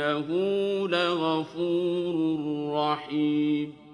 وإنه لغفور رحيم